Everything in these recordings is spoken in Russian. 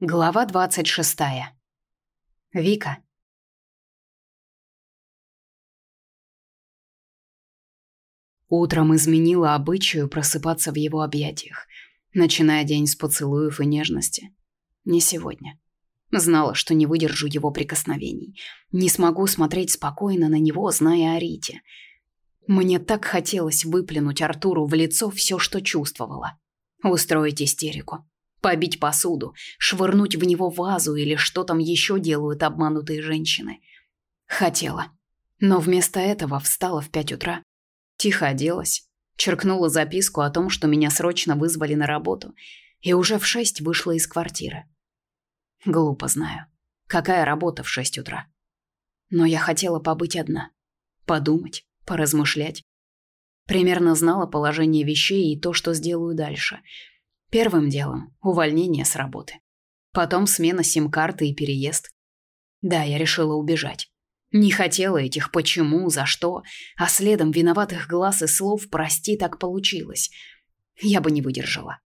Глава 26. Вика. Утром изменила обычаю просыпаться в его объятиях, начиная день с поцелуев и нежности. Не сегодня. Знала, что не выдержу его прикосновений. Не смогу смотреть спокойно на него, зная о Рите. Мне так хотелось выплюнуть Артуру в лицо все, что чувствовала. Устроить истерику побить посуду, швырнуть в него вазу или что там еще делают обманутые женщины. Хотела. Но вместо этого встала в пять утра. Тихо оделась. Черкнула записку о том, что меня срочно вызвали на работу. И уже в шесть вышла из квартиры. Глупо знаю. Какая работа в шесть утра? Но я хотела побыть одна. Подумать, поразмышлять. Примерно знала положение вещей и то, что сделаю дальше – Первым делом – увольнение с работы. Потом смена сим-карты и переезд. Да, я решила убежать. Не хотела этих почему, за что, а следом виноватых глаз и слов «прости, так получилось». Я бы не выдержала.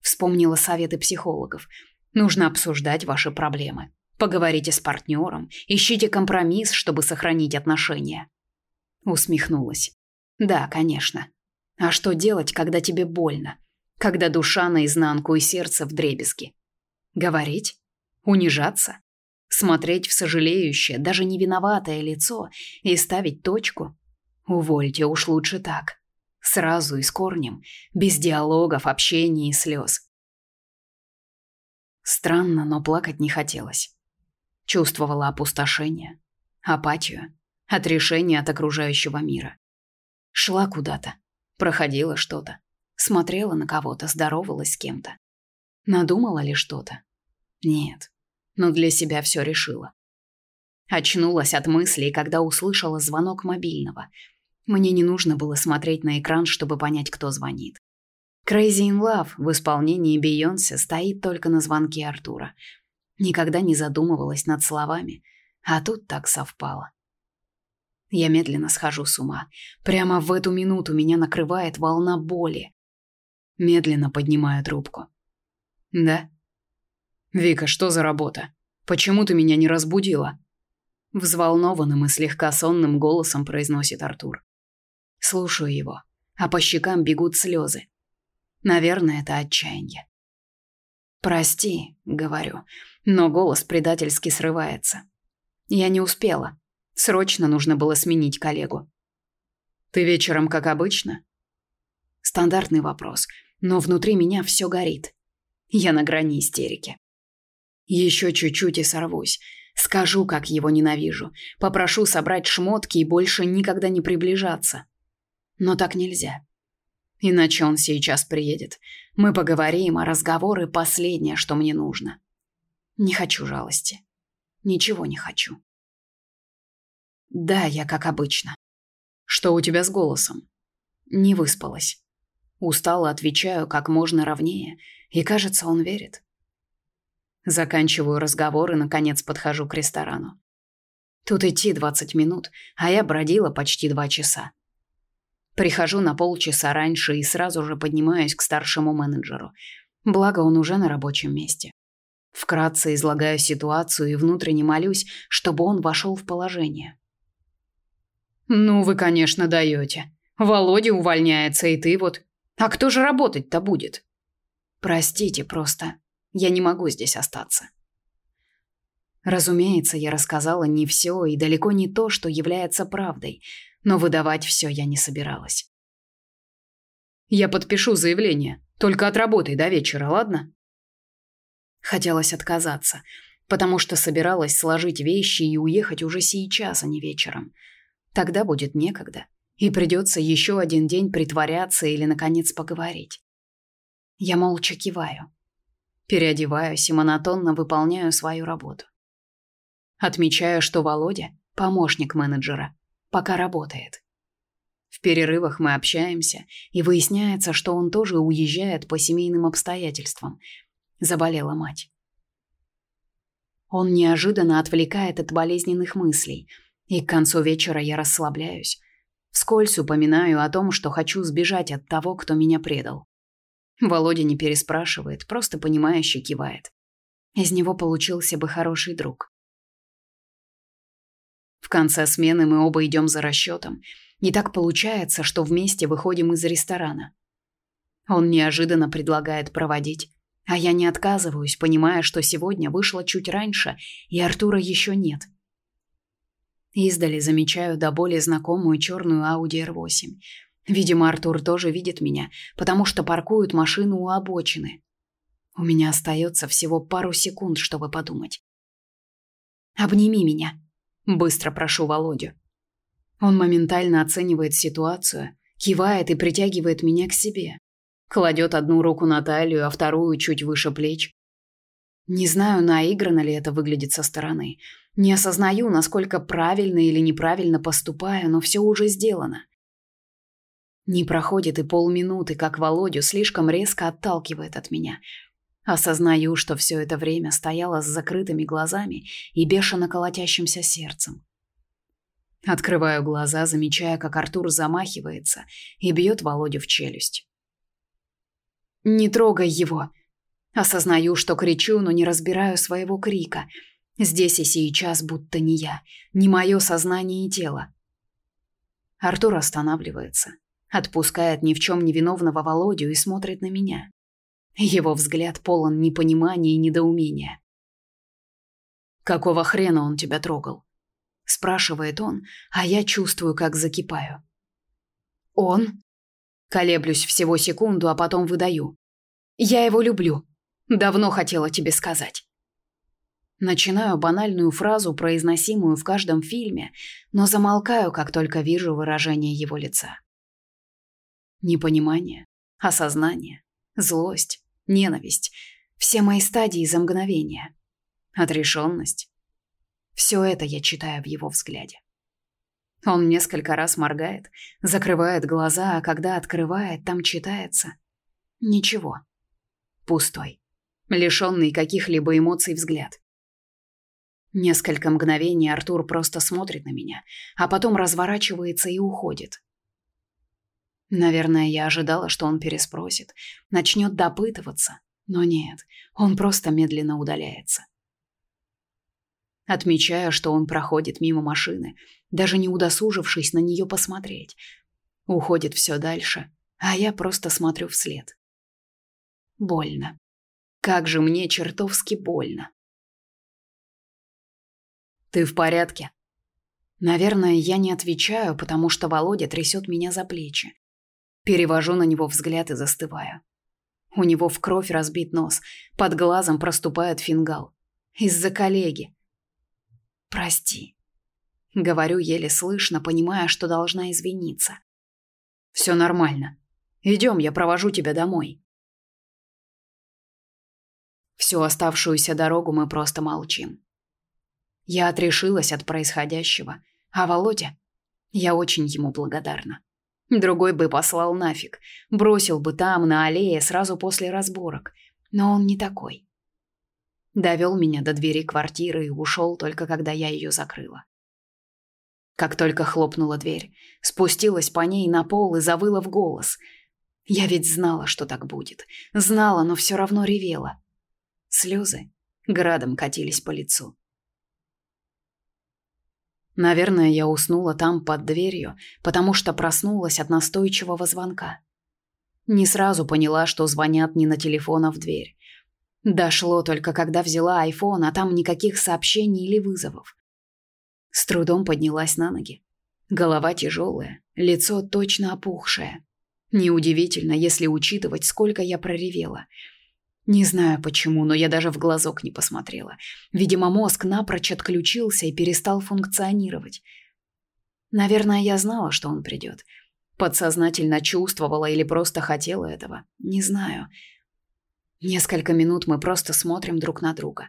Вспомнила советы психологов. Нужно обсуждать ваши проблемы. Поговорите с партнером, ищите компромисс, чтобы сохранить отношения. Усмехнулась. Да, конечно. А что делать, когда тебе больно? когда душа наизнанку и сердце в дребезги. Говорить, унижаться, смотреть в сожалеющее, даже не виноватое лицо и ставить точку. Увольте уж лучше так. Сразу и с корнем, без диалогов, общения и слез. Странно, но плакать не хотелось. Чувствовала опустошение, апатию, отрешение от окружающего мира. Шла куда-то, проходила что-то смотрела на кого-то, здоровалась с кем-то. Надумала ли что-то? Нет, но для себя все решила. Очнулась от мыслей, когда услышала звонок мобильного. Мне не нужно было смотреть на экран, чтобы понять, кто звонит. Crazy in Love в исполнении Бейонсе стоит только на звонке Артура. Никогда не задумывалась над словами, а тут так совпало. Я медленно схожу с ума. Прямо в эту минуту меня накрывает волна боли медленно поднимая трубку. «Да?» «Вика, что за работа? Почему ты меня не разбудила?» Взволнованным и слегка сонным голосом произносит Артур. Слушаю его, а по щекам бегут слезы. Наверное, это отчаяние. «Прости», — говорю, но голос предательски срывается. «Я не успела. Срочно нужно было сменить коллегу». «Ты вечером, как обычно?» Стандартный вопрос — но внутри меня все горит. Я на грани истерики. Еще чуть-чуть и сорвусь. Скажу, как его ненавижу. Попрошу собрать шмотки и больше никогда не приближаться. Но так нельзя. Иначе он сейчас приедет. Мы поговорим, а разговоры – последнее, что мне нужно. Не хочу жалости. Ничего не хочу. Да, я как обычно. Что у тебя с голосом? Не выспалась. Устало отвечаю как можно ровнее, и кажется, он верит. Заканчиваю разговор и, наконец, подхожу к ресторану. Тут идти 20 минут, а я бродила почти два часа. Прихожу на полчаса раньше и сразу же поднимаюсь к старшему менеджеру. Благо, он уже на рабочем месте. Вкратце излагаю ситуацию и внутренне молюсь, чтобы он вошел в положение. «Ну, вы, конечно, даете. Володя увольняется, и ты вот а кто же работать-то будет? Простите просто. Я не могу здесь остаться. Разумеется, я рассказала не все и далеко не то, что является правдой, но выдавать все я не собиралась. Я подпишу заявление. Только отработай до вечера, ладно? Хотелось отказаться, потому что собиралась сложить вещи и уехать уже сейчас, а не вечером. Тогда будет некогда. И придется еще один день притворяться или, наконец, поговорить. Я молча киваю. Переодеваюсь и монотонно выполняю свою работу. Отмечаю, что Володя, помощник менеджера, пока работает. В перерывах мы общаемся, и выясняется, что он тоже уезжает по семейным обстоятельствам. Заболела мать. Он неожиданно отвлекает от болезненных мыслей, и к концу вечера я расслабляюсь, Вскользь упоминаю о том, что хочу сбежать от того, кто меня предал. Володя не переспрашивает, просто понимающе кивает. Из него получился бы хороший друг. В конце смены мы оба идем за расчетом. И так получается, что вместе выходим из ресторана. Он неожиданно предлагает проводить, а я не отказываюсь, понимая, что сегодня вышла чуть раньше, и Артура еще нет. — Издали замечаю до боли знакомую черную Audi R8. Видимо, Артур тоже видит меня, потому что паркуют машину у обочины. У меня остается всего пару секунд, чтобы подумать. «Обними меня», — быстро прошу Володю. Он моментально оценивает ситуацию, кивает и притягивает меня к себе. Кладет одну руку на талию, а вторую чуть выше плеч. Не знаю, наигранно ли это выглядит со стороны, не осознаю, насколько правильно или неправильно поступаю, но все уже сделано. Не проходит и полминуты, как Володю слишком резко отталкивает от меня. Осознаю, что все это время стояла с закрытыми глазами и бешено колотящимся сердцем. Открываю глаза, замечая, как Артур замахивается и бьет Володю в челюсть. «Не трогай его!» Осознаю, что кричу, но не разбираю своего крика – Здесь и сейчас будто не я, не мое сознание и тело. Артур останавливается, отпускает ни в чем невиновного Володю и смотрит на меня. Его взгляд полон непонимания и недоумения. «Какого хрена он тебя трогал?» – спрашивает он, а я чувствую, как закипаю. «Он?» Колеблюсь всего секунду, а потом выдаю. «Я его люблю. Давно хотела тебе сказать». Начинаю банальную фразу, произносимую в каждом фильме, но замолкаю, как только вижу выражение его лица. Непонимание, осознание, злость, ненависть — все мои стадии за мгновение. Отрешенность. Все это я читаю в его взгляде. Он несколько раз моргает, закрывает глаза, а когда открывает, там читается. Ничего. Пустой. Лишенный каких-либо эмоций взгляд. Несколько мгновений Артур просто смотрит на меня, а потом разворачивается и уходит. Наверное, я ожидала, что он переспросит, начнет допытываться, но нет, он просто медленно удаляется. отмечая, что он проходит мимо машины, даже не удосужившись на нее посмотреть. Уходит все дальше, а я просто смотрю вслед. Больно. Как же мне чертовски больно. Ты в порядке? Наверное, я не отвечаю, потому что Володя трясет меня за плечи. Перевожу на него взгляд и застываю. У него в кровь разбит нос, под глазом проступает фингал. Из-за коллеги. Прости. Говорю еле слышно, понимая, что должна извиниться. Все нормально. Идем, я провожу тебя домой. Всю оставшуюся дорогу мы просто молчим. Я отрешилась от происходящего. А Володя? Я очень ему благодарна. Другой бы послал нафиг. Бросил бы там, на аллее, сразу после разборок. Но он не такой. Довел меня до двери квартиры и ушел только когда я ее закрыла. Как только хлопнула дверь, спустилась по ней на пол и завыла в голос. Я ведь знала, что так будет. Знала, но все равно ревела. Слезы градом катились по лицу. Наверное, я уснула там под дверью, потому что проснулась от настойчивого звонка. Не сразу поняла, что звонят не на телефон, а в дверь. Дошло только, когда взяла айфон, а там никаких сообщений или вызовов. С трудом поднялась на ноги. Голова тяжелая, лицо точно опухшее. Неудивительно, если учитывать, сколько я проревела – не знаю почему, но я даже в глазок не посмотрела. Видимо, мозг напрочь отключился и перестал функционировать. Наверное, я знала, что он придет. Подсознательно чувствовала или просто хотела этого. Не знаю. Несколько минут мы просто смотрим друг на друга.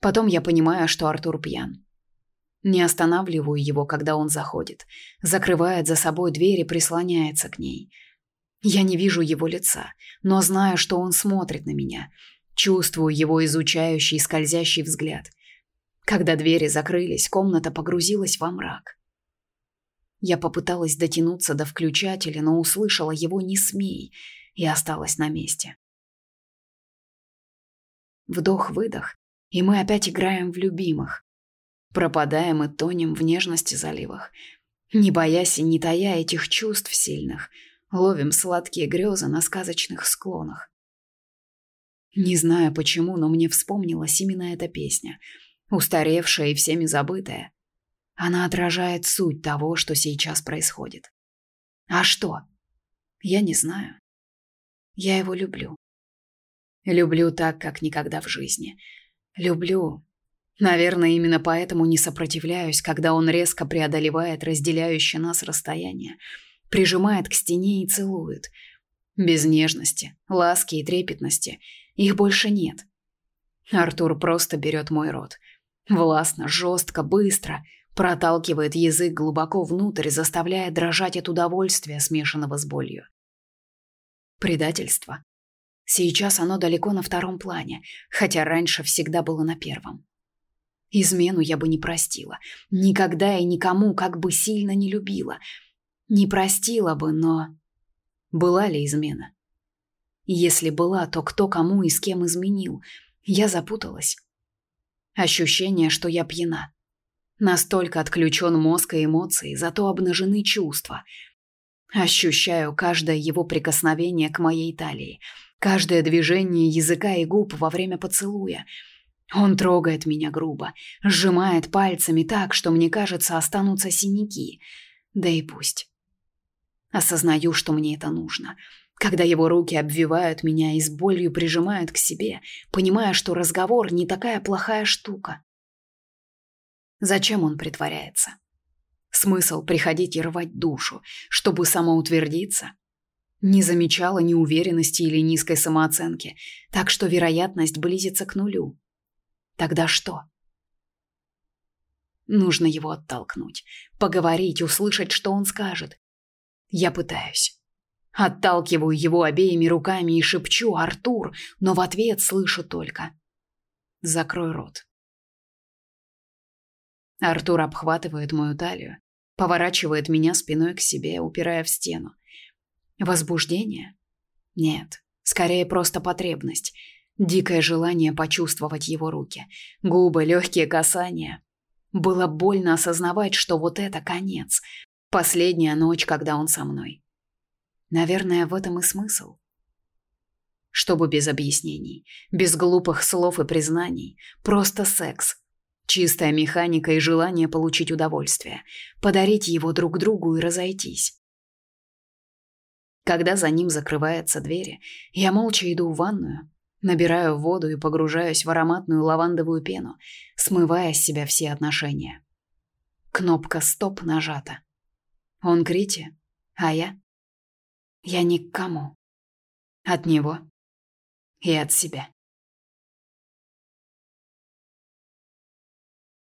Потом я понимаю, что Артур пьян. Не останавливаю его, когда он заходит. Закрывает за собой дверь и прислоняется к ней. — я не вижу его лица, но знаю, что он смотрит на меня. Чувствую его изучающий, скользящий взгляд. Когда двери закрылись, комната погрузилась во мрак. Я попыталась дотянуться до включателя, но услышала его «не смей» и осталась на месте. Вдох-выдох, и мы опять играем в любимых. Пропадаем и тонем в нежности заливах, не боясь и не тая этих чувств сильных – ловим сладкие грезы на сказочных склонах. Не знаю почему, но мне вспомнилась именно эта песня, устаревшая и всеми забытая. Она отражает суть того, что сейчас происходит. А что? Я не знаю. Я его люблю. Люблю так, как никогда в жизни. Люблю. Наверное, именно поэтому не сопротивляюсь, когда он резко преодолевает разделяющее нас расстояние прижимает к стене и целует. Без нежности, ласки и трепетности. Их больше нет. Артур просто берет мой рот. Властно, жестко, быстро. Проталкивает язык глубоко внутрь, заставляя дрожать от удовольствия, смешанного с болью. Предательство. Сейчас оно далеко на втором плане, хотя раньше всегда было на первом. Измену я бы не простила. Никогда и никому, как бы сильно не любила – не простила бы, но... Была ли измена? Если была, то кто кому и с кем изменил? Я запуталась. Ощущение, что я пьяна. Настолько отключен мозг и эмоции, зато обнажены чувства. Ощущаю каждое его прикосновение к моей талии, каждое движение языка и губ во время поцелуя. Он трогает меня грубо, сжимает пальцами так, что мне кажется, останутся синяки. Да и пусть. Осознаю, что мне это нужно. Когда его руки обвивают меня и с болью прижимают к себе, понимая, что разговор не такая плохая штука. Зачем он притворяется? Смысл приходить и рвать душу, чтобы самоутвердиться? Не замечала неуверенности или низкой самооценки, так что вероятность близится к нулю. Тогда что? Нужно его оттолкнуть, поговорить, услышать, что он скажет, я пытаюсь. Отталкиваю его обеими руками и шепчу «Артур», но в ответ слышу только «Закрой рот». Артур обхватывает мою талию, поворачивает меня спиной к себе, упирая в стену. Возбуждение? Нет, скорее просто потребность. Дикое желание почувствовать его руки, губы, легкие касания. Было больно осознавать, что вот это конец, Последняя ночь, когда он со мной. Наверное, в этом и смысл. Чтобы без объяснений, без глупых слов и признаний, просто секс. Чистая механика и желание получить удовольствие, подарить его друг другу и разойтись. Когда за ним закрываются двери, я молча иду в ванную, набираю воду и погружаюсь в ароматную лавандовую пену, смывая с себя все отношения. Кнопка «Стоп» нажата. Он Крите, а я? Я никому. От него и от себя.